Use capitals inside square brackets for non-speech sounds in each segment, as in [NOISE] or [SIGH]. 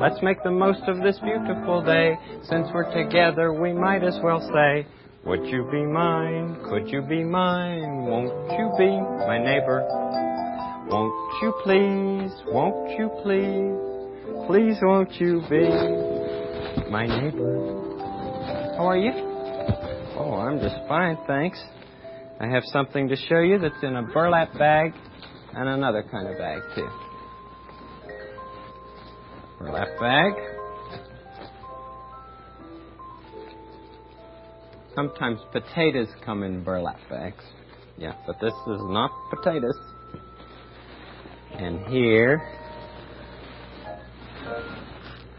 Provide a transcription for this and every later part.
let's make the most of this beautiful day. Since we're together, we might as well say, Would you be mine? Could you be mine? Won't you be my neighbor? Won't you please? Won't you please? Please won't you be my neighbor? How are you? Oh, I'm just fine, thanks. I have something to show you that's in a burlap bag and another kind of bag, too. Burlap bag. Sometimes potatoes come in burlap bags. Yeah, but this is not potatoes. And here,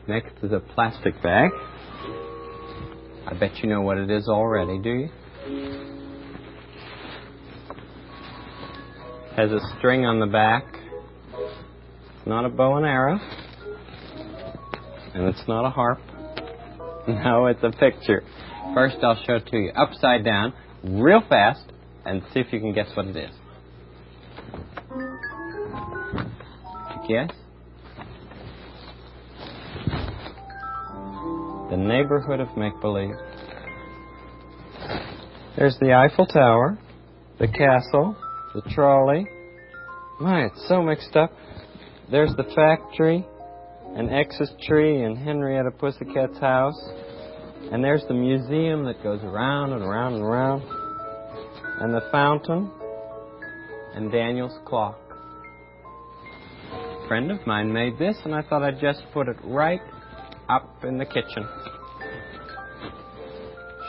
next is a plastic bag. I bet you know what it is already, do you? Has a string on the back. It's not a bow and arrow. And it's not a harp. No, it's a picture. First, I'll show it to you upside down, real fast, and see if you can guess what it is. Guess? The neighborhood of make believe. There's the Eiffel Tower, the castle, the trolley. My, it's so mixed up. There's the factory, an X's tree in Henrietta Pussycat's house, and there's the museum that goes around and around and around, and the fountain, and Daniel's clock. A friend of mine made this, and I thought I'd just put it right up in the kitchen.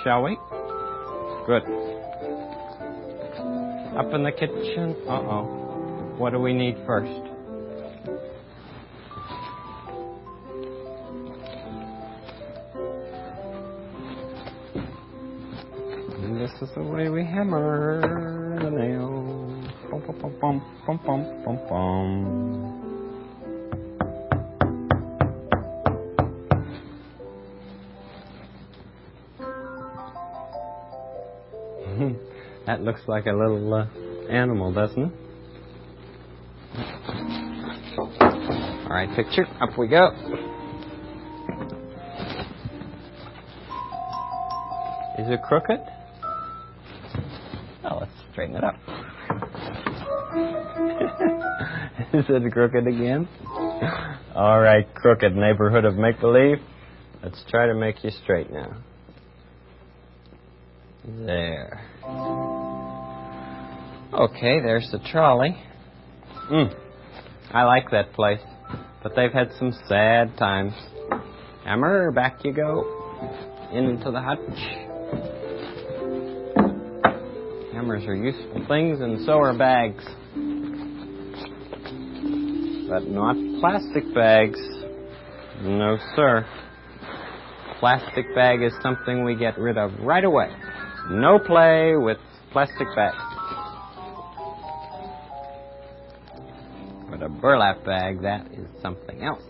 Shall we? Good. Up in the kitchen. Uh oh. What do we need first? The way we hammer the nail. Bum, bum, bum, bum, bum, bum, bum, bum. [LAUGHS] that looks like a little uh, animal, doesn't it? All right, picture. Up we go. Is it crooked? Oh, it up. [LAUGHS] Is it crooked again? All right, crooked neighborhood of make believe. Let's try to make you straight now. There. Okay, there's the trolley. Mm, I like that place, but they've had some sad times. Hammer, back you go. Into the hutch. Hammers are useful things, and so are bags. But not plastic bags. No, sir. Plastic bag is something we get rid of right away. No play with plastic bags. But a burlap bag, that is something else.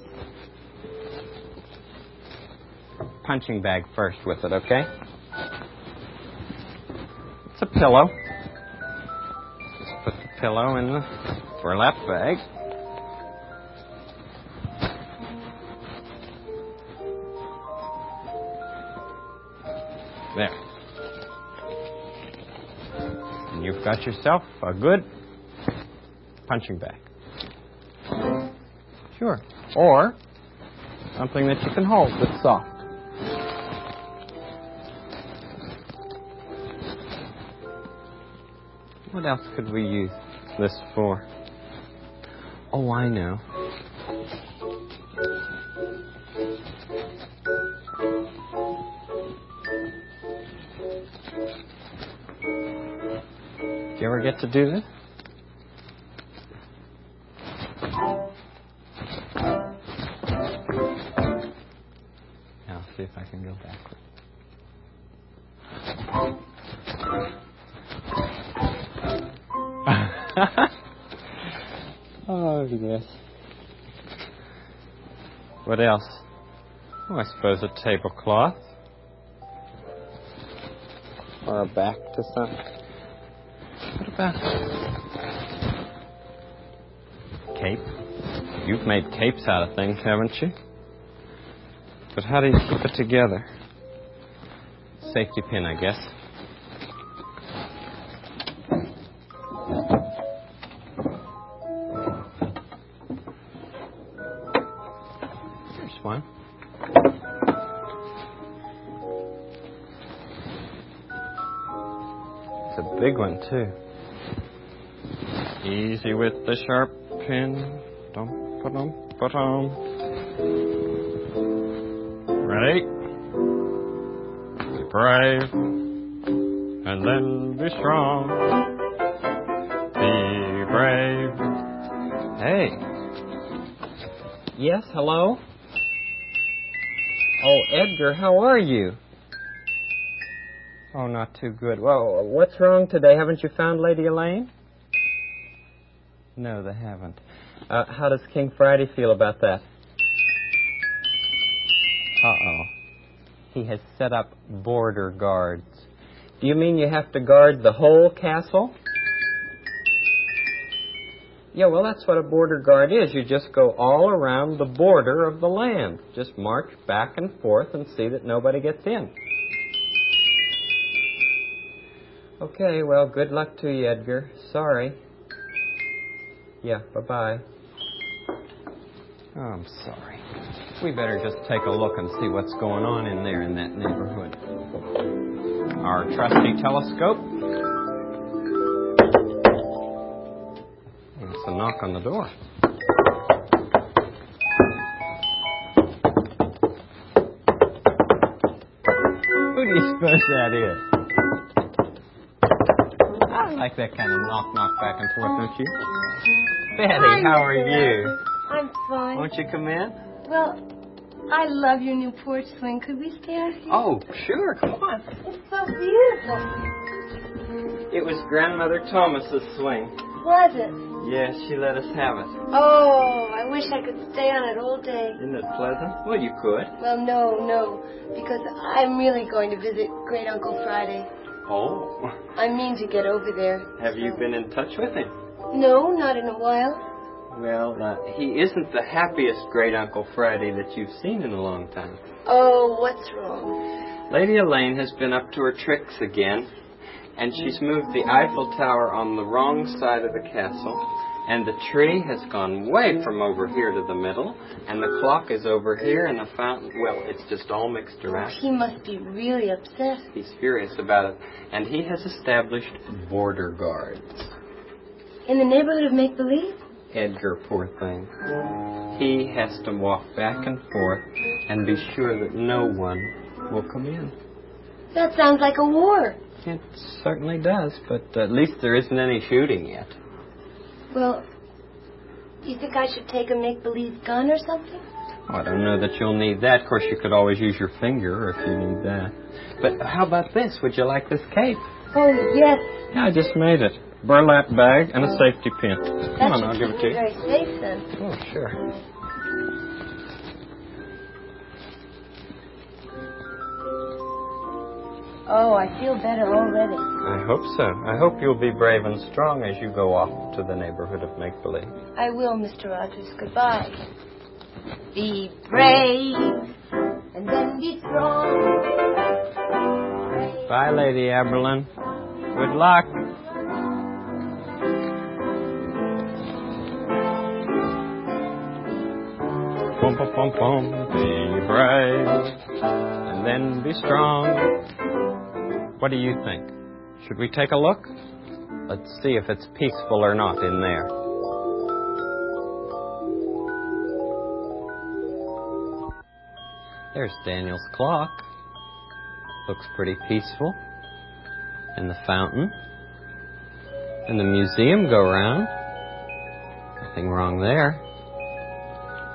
Punching bag first with it, okay? It's a pillow. Just put the pillow in the burlap bag. There. And you've got yourself a good punching bag. Sure. Or something that you can hold that's soft. What else could we use this for? Oh, I know. Do you ever get to do this? see if I can go backward. oh, yes. What else? Oh, I suppose a tablecloth. Or a back to some. What about cape? You've made capes out of things, haven't you? But how do you keep it together? Safety pin, I guess. One, too. Easy with the sharp pin. Dum, ba-dum, ba-dum. Ready? Be brave, and then be strong. Be brave. Hey. Yes, hello? Oh, Edgar, how are you? Oh, not too good. Well, what's wrong today? Haven't you found Lady Elaine? No, they haven't. Uh, how does King Friday feel about that? Uh oh. He has set up border guards. Do you mean you have to guard the whole castle? Yeah, well, that's what a border guard is. You just go all around the border of the land. Just march back and forth and see that nobody gets in. Okay, well, good luck to you, Edgar. Sorry. Yeah, bye bye. Oh, I'm sorry. We better just take a look and see what's going on in there in that neighborhood. Our trusty telescope. It's a knock on the door. Who do you suppose that is? I like that kind of knock knock back and forth, don't you? Betty, how are you? I'm fine. Won't you come in? Well, I love your new porch swing. Could we stay out here? Oh, sure, come on. It's so beautiful. It was Grandmother Thomas's swing. Was it? Yes, she let us have it. Oh, I wish I could stay on it all day. Isn't it pleasant? Well, you could. Well, no, no, because I'm really going to visit Great Uncle Friday. Oh. I mean to get over there. Have you been in touch with him? No, not in a while. Well, uh, he isn't the happiest Great Uncle Friday that you've seen in a long time. Oh, what's wrong? Lady Elaine has been up to her tricks again, and she's moved the Eiffel Tower on the wrong side of the castle, and the tree has gone way from over here to the middle, and the clock is over here, and the fountain, well, it's just all mixed around. He must be really upset. He's furious about it, and he has established border guards. In the neighborhood of Make Believe? Edgar, poor thing. He has to walk back and forth and be sure that no one will come in. That sounds like a war. It certainly does, but at least there isn't any shooting yet. Well, do you think I should take a make believe gun or something? Oh, I don't know that you'll need that. Of course, you could always use your finger if you need that. But how about this? Would you like this cape? Oh, yes. Yeah, I just made it. Burlap bag and a safety pin. That Come on, I'll give it to you. very safe then. Oh, sure. Oh, I feel better already. I hope so. I hope you'll be brave and strong as you go off to the neighborhood of make believe. I will, Mr. Rogers. Goodbye. Be brave and then be strong. Brave. Bye, Lady Aberlin. Good luck. Bum, bum, bum, bum. Be brave and then be strong. What do you think? Should we take a look? Let's see if it's peaceful or not in there. There's Daniel's clock. Looks pretty peaceful. And the fountain. And the museum go round. Nothing wrong there.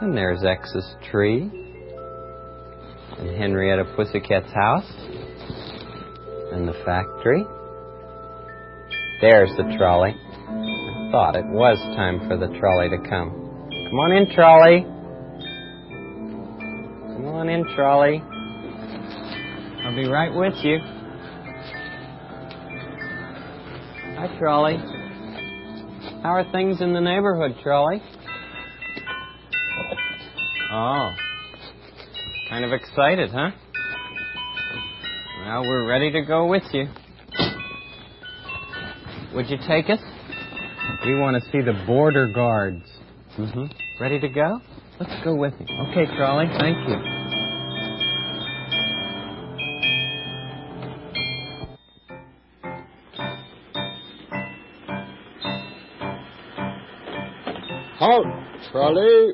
And there's X's tree. and Henrietta Pussycat's house, and the factory. There's the trolley. I thought it was time for the trolley to come. Come on in, trolley. Come on in, trolley. I'll be right with you. Hi, trolley. How are things in the neighborhood, trolley? Oh. Kind of excited, huh? Well, we're ready to go with you. Would you take us? We want to see the border guards. Mm-hmm. Ready to go? Let's go with you. Okay, trolley. Thank you. Halt, trolley.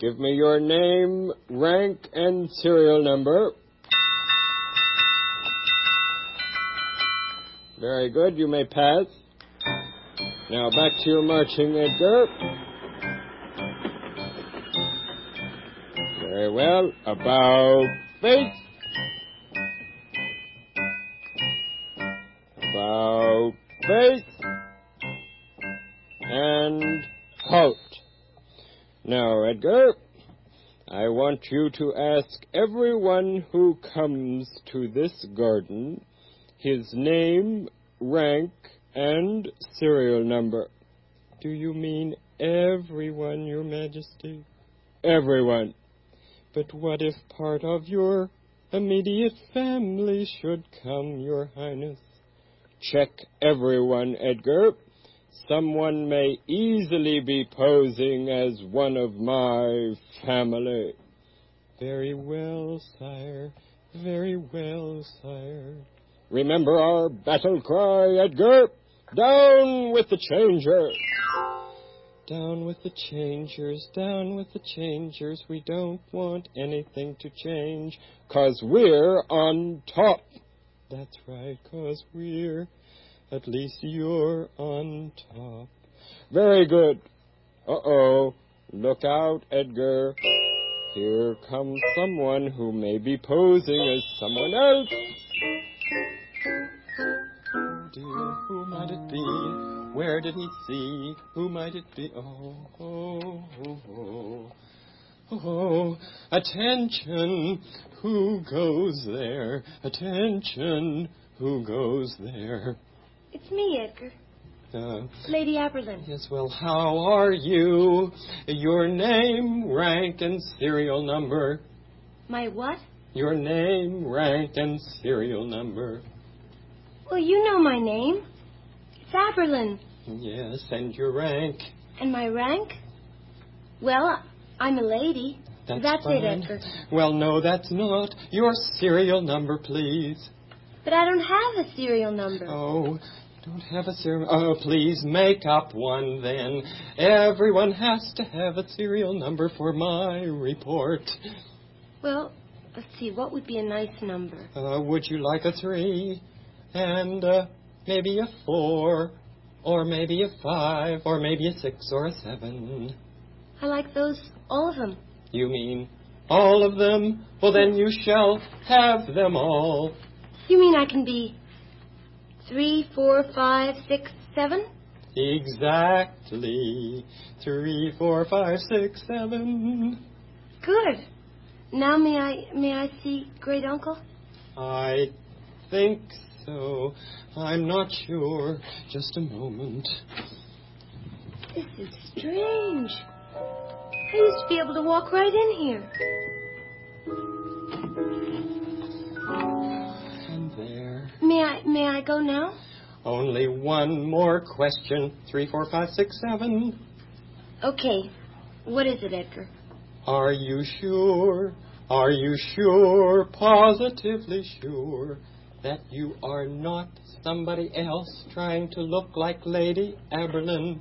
Give me your name, rank, and serial number. Very good, you may pass. Now back to your marching, Edgar. Very well. About face. About face. And halt. Now, Edgar, I want you to ask everyone who comes to this garden his name, rank, and serial number. Do you mean everyone, Your Majesty? Everyone. But what if part of your immediate family should come, Your Highness? Check everyone, Edgar. Someone may easily be posing as one of my family. Very well, sire. Very well, sire. Remember our battle cry, Edgar? Down with the changers! Down with the changers, down with the changers. We don't want anything to change, cause we're on top. That's right, cause we're, at least you're on top. Very good. Uh-oh. Look out, Edgar. Here comes someone who may be posing as someone else. Dear, who might it be? Where did he see? Who might it be? Oh, oh, oh, oh. Oh, attention, who goes there? Attention, who goes there? It's me, Edgar. Uh, Lady Aberlin. yes, well, how are you? Your name, rank, and serial number. My what? Your name, rank, and serial number. Well, you know my name. It's Aberlin. Yes, and your rank. And my rank? Well, I'm a lady. That's, That's fine. it, Edgar. Well, no, that's not. Your serial number, please. But I don't have a serial number. Oh, don't have a serial. Oh, please make up one then. Everyone has to have a serial number for my report. Well, let's see. What would be a nice number? Uh, would you like a three? And uh, maybe a four? Or maybe a five? Or maybe a six or a seven? I like those, all of them. You mean all of them? Well, then you shall have them all. You mean I can be three, four, five, six, seven? Exactly. Three, four, five, six, seven. Good. Now may I may I see great uncle? I think so. I'm not sure. Just a moment. This is strange. I used to be able to walk right in here. And there. May I may I go now? Only one more question. Three, four, five, six, seven. Okay. What is it, Edgar? Are you sure? Are you sure? Positively sure that you are not somebody else trying to look like Lady Aberlin?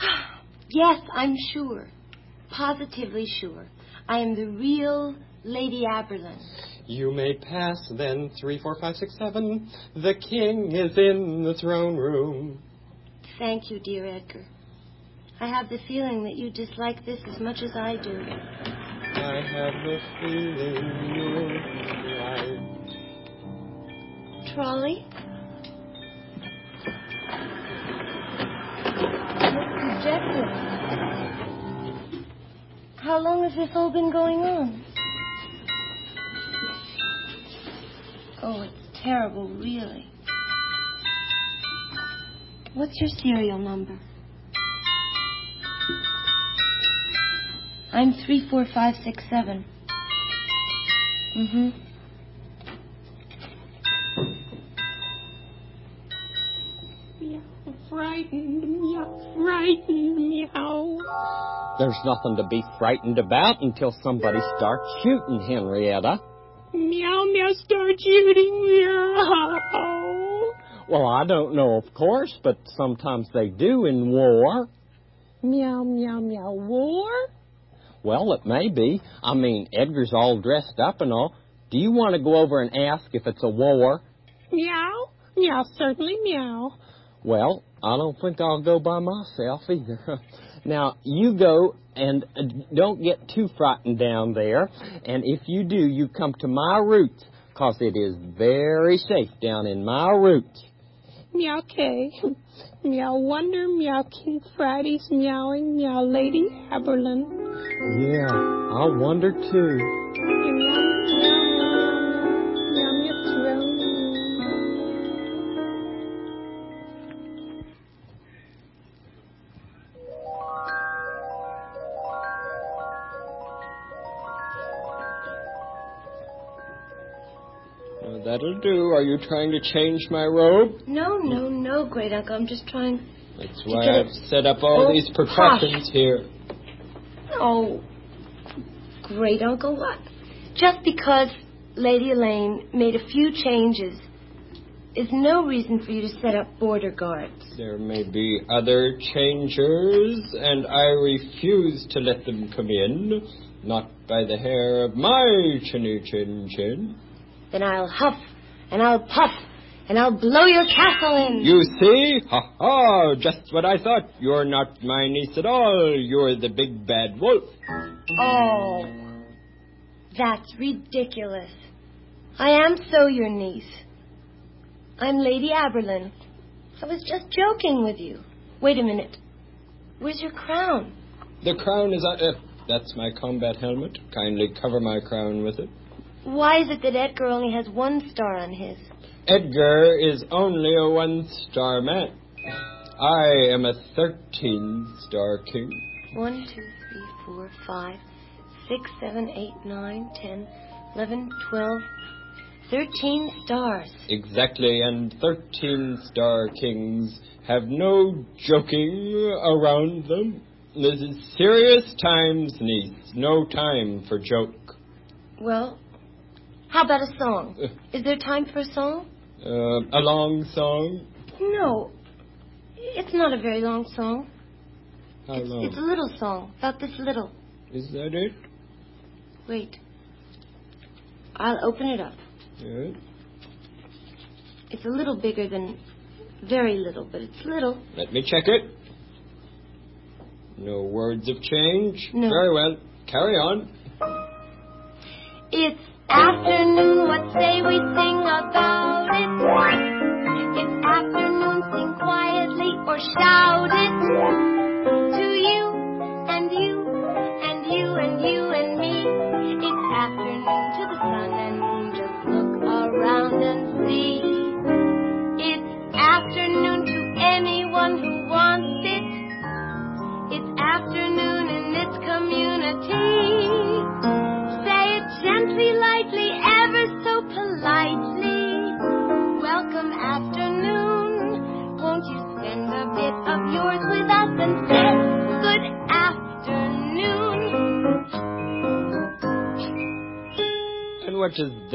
[SIGHS] yes, I'm sure. Positively sure. I am the real Lady Aberlin. You may pass then, three, four, five, six, seven. The king is in the throne room. Thank you, dear Edgar. I have the feeling that you dislike this as much as I do. I have a feeling right. Trolley? Jekyll. How long has this all been going on? Oh, it's terrible, really. What's your serial number? I'm 34567. Mm-hmm. Meow. There's nothing to be frightened about until somebody starts shooting, Henrietta. Meow, meow, start shooting, meow. Well, I don't know, of course, but sometimes they do in war. Meow, meow, meow, war? Well, it may be. I mean, Edgar's all dressed up and all. Do you want to go over and ask if it's a war? Meow, meow, certainly meow. Well, I don't think I'll go by myself either. [LAUGHS] now, you go and uh, don't get too frightened down there. And if you do, you come to my roots, 'cause it is very safe down in my roots. Meow K. [LAUGHS] meow Wonder, meow King Friday's meowing, meow Lady Aberlin. Yeah, I wonder too. That'll do. Are you trying to change my robe? No, no, no, great uncle. I'm just trying. That's why I've it- set up all Oh, these precautions here. Oh, great uncle, what? Just because Lady Elaine made a few changes is no reason for you to set up border guards. There may be other changers, and I refuse to let them come in. Not by the hair of my chinny chin chin. Then I'll huff and I'll puff and I'll blow your castle in. You see? Ha ha! Just what I thought. You're not my niece at all. You're the big bad wolf. Oh, that's ridiculous. I am so your niece. I'm Lady Aberlin. I was just joking with you. Wait a minute. Where's your crown? The crown is on. Uh, that's my combat helmet. Kindly cover my crown with it. Why is it that Edgar only has one star on his? Edgar is only a one star man. I am a 13 star king. One, two, three, four, five, six, seven, eight, nine, ten, eleven, twelve, thirteen stars. Exactly, and 13 star kings have no joking around them. This is serious times, niece. No time for joke. Well, how about a song? Is there time for a song? Uh, a long song? No. It's not a very long song. How it's, long? it's a little song, about this little. Is that it? Wait. I'll open it up. Yeah. It's a little bigger than very little, but it's little. Let me check it. No words of change? No. Very well. Carry on. It's afternoon, what say we sing about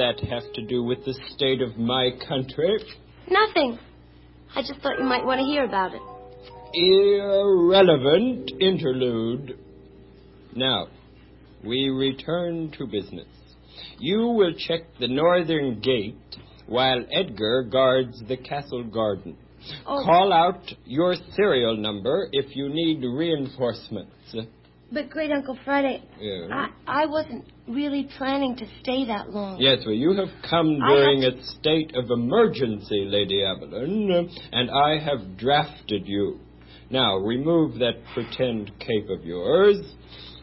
that have to do with the state of my country? Nothing. I just thought you might want to hear about it. Irrelevant interlude. Now, we return to business. You will check the northern gate while Edgar guards the castle garden. Oh. Call out your serial number if you need reinforcements. But Great Uncle Friday, Yeah. I, I wasn't really planning to stay that long. Yes, well, you have come during have a state of emergency, Lady Aberlin, and I have drafted you. Now, remove that pretend cape of yours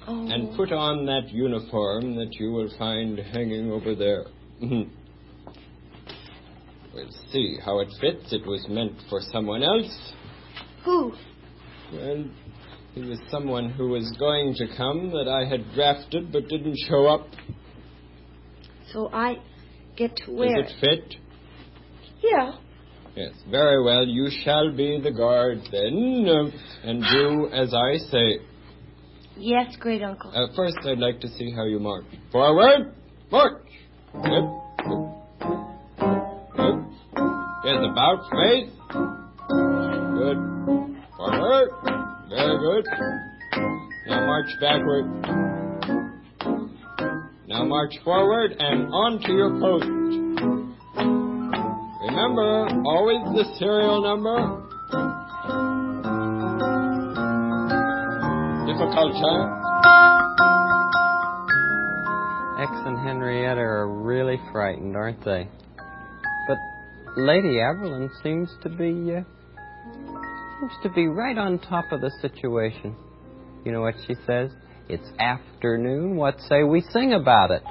Oh. and put on that uniform that you will find hanging over there. Mm-hmm. we'll see how it fits. It was meant for someone else. Who? Well, he was someone who was going to come that I had drafted but didn't show up. So I get to wear Does it fit? Yeah. Yes, very well. You shall be the guard then, um, and do [SIGHS] as I say. Yes, Great Uncle. Uh, first, I'd like to see how you march. Forward, march. Good. Good. Yes, about face. Good. Forward. Very good. Now march backward. Now march forward and on to your post. Remember, always the serial number. Difficult, huh? X and Henrietta are really frightened, aren't they? But Lady Aberlin seems to be uh, seems to be right on top of the situation. You know what she says? It's afternoon. What say we sing about it?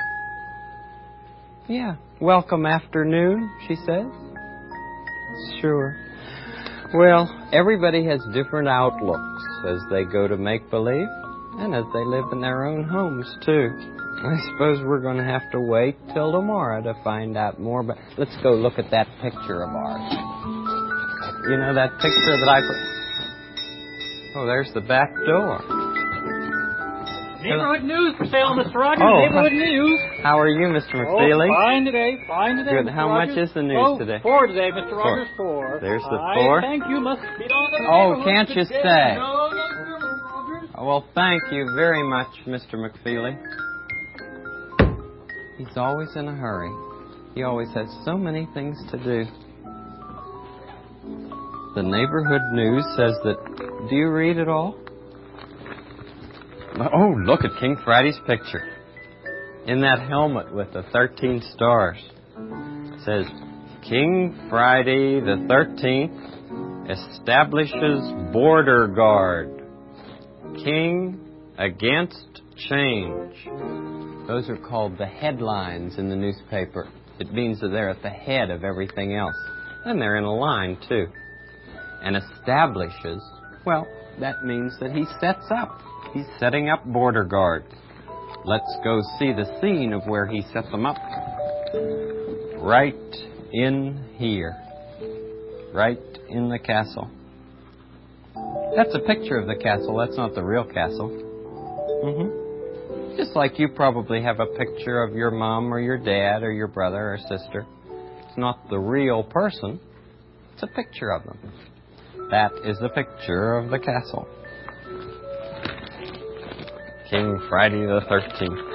Yeah, welcome afternoon, she says. Sure. Well, everybody has different outlooks as they go to make believe and as they live in their own homes, too. I suppose we're going to have to wait till tomorrow to find out more, but let's go look at that picture of ours. You know that picture that I put. Oh, there's the back door. Neighborhood news for sale, Mr. Rogers. Oh, Neighborhood news. How are you, Mr. McFeely? Oh, fine today. Fine today. Good. Mr. How much is the news oh, today? Four today, Mr. Four. Rogers. Four. There's the I four. Thank you. Must be on the Oh, can't you today. say? No, no. Rogers. Well, thank you very much, Mr. McFeely. He's always in a hurry. He always has so many things to do. The neighborhood news says that. Do you read it all? Oh, look at King Friday's picture. In that helmet with the 13 stars. It says, King Friday the 13th establishes border guard. King against change. Those are called the headlines in the newspaper. It means that they're at the head of everything else. And they're in a line, too. And establishes, well, that means that he sets up. He's setting up border guards. Let's go see the scene of where he set them up. Right in here. Right in the castle. That's a picture of the castle. That's not the real castle. Mm-hmm. Just like you probably have a picture of your mom or your dad or your brother or sister. It's not the real person. It's a picture of them. That is the picture of the castle. King Friday the 13th.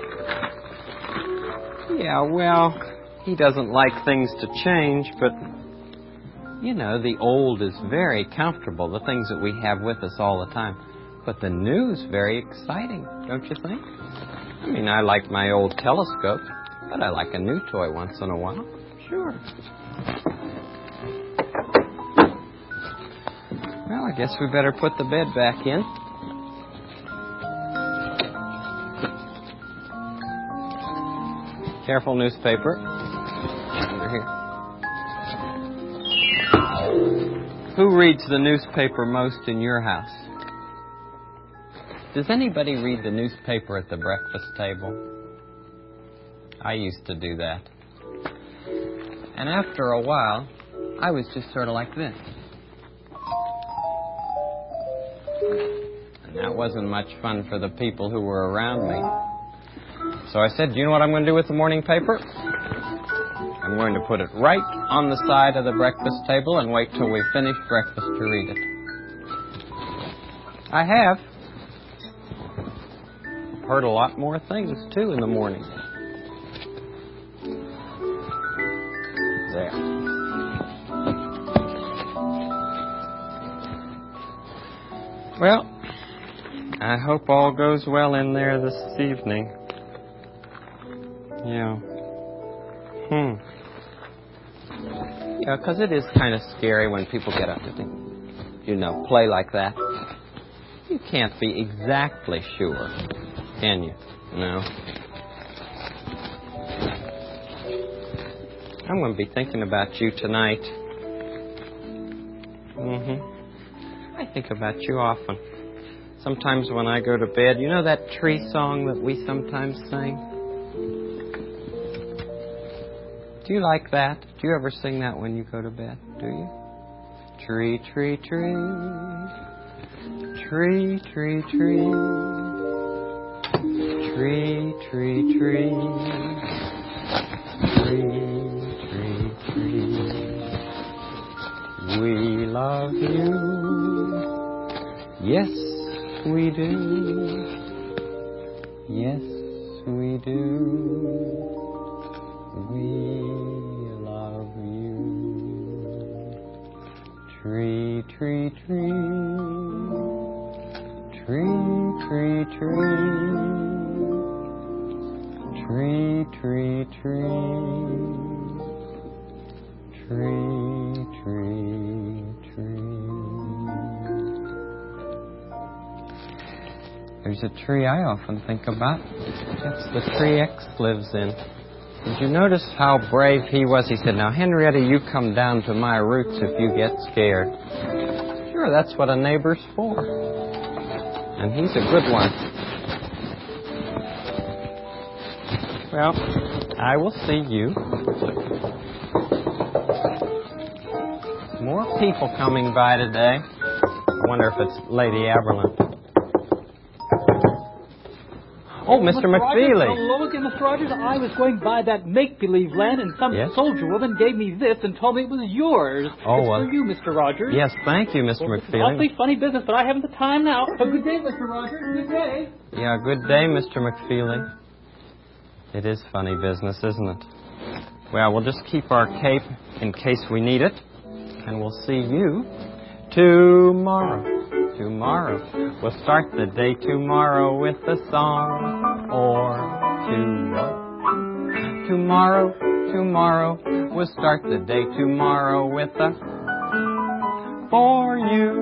Yeah, well, he doesn't like things to change, but you know, the old is very comfortable, the things that we have with us all the time. But the new's very exciting, don't you think? I mean, I like my old telescope, but I like a new toy once in a while. Sure. I guess we better put the bed back in. Careful, newspaper. Under here. Who reads the newspaper most in your house? Does anybody read the newspaper at the breakfast table? I used to do that. And after a while, I was just sort of like this. And that wasn't much fun for the people who were around me. So I said, Do you know what I'm going to do with the morning paper? I'm going to put it right on the side of the breakfast table and wait till we finish breakfast to read it. I have. Heard a lot more things, too, in the morning. Well, I hope all goes well in there this evening. Yeah. Hmm. Yeah, 'cause it is kind of scary when people get up and, you know, play like that. You can't be exactly sure, can you? No. I'm going to be thinking about you tonight. Mm-hmm. Think about you often. Sometimes when I go to bed, you know that tree song that we sometimes sing? Do you like that? Do you ever sing that when you go to bed? Do you? Tree, tree, tree. Tree, tree, tree. Tree, tree, tree. Tree, tree, tree. We love you. Yes, we do. Yes, we do. We love you. Tree, tree, tree. Tree, tree, tree. Tree, tree, tree. Tree, tree, tree. There's a tree I often think about. That's the tree X lives in. Did you notice how brave he was? He said, Now, Henrietta, you come down to my roots if you get scared. Sure, that's what a neighbor's for. And he's a good one. Well, I will see you. More people coming by today. I wonder if it's Lady Aberlin. Oh, Mr. Rogers, McFeely. hello again, Mr. Rogers. I was going by that make-believe land, and some Yes? soldier woman gave me this and told me it was yours. Oh, it's well. for you, Mr. Rogers. Yes, thank you, Mr. Well, it's an McFeely. awfully funny business, but I haven't the time now. A good day, Mr. Rogers. Good day. Yeah, good day, Mr. McFeely. It is funny business, isn't it? Well, we'll just keep our cape in case we need it, and we'll see you tomorrow. Tomorrow. We'll start the day tomorrow with a song or two. Tomorrow, tomorrow. We'll start the day tomorrow with a for you.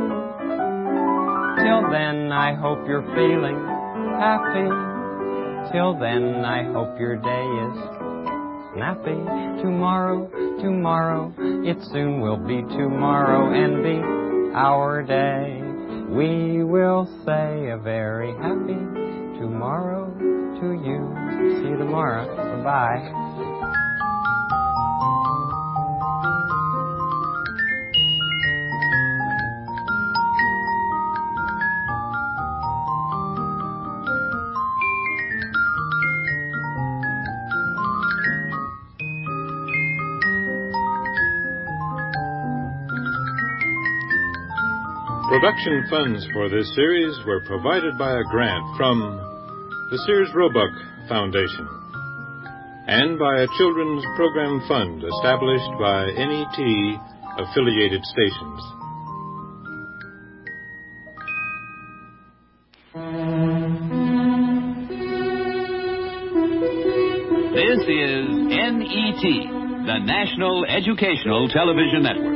Till then, I hope you're feeling happy. Till then, I hope your day is snappy. Tomorrow, tomorrow, it soon will be tomorrow and be our day. We will say a very happy tomorrow to you. See you tomorrow. Bye. Production funds for this series were provided by a grant from the Sears Roebuck Foundation and by a children's program fund established by NET affiliated stations. This is NET, the National Educational Television Network.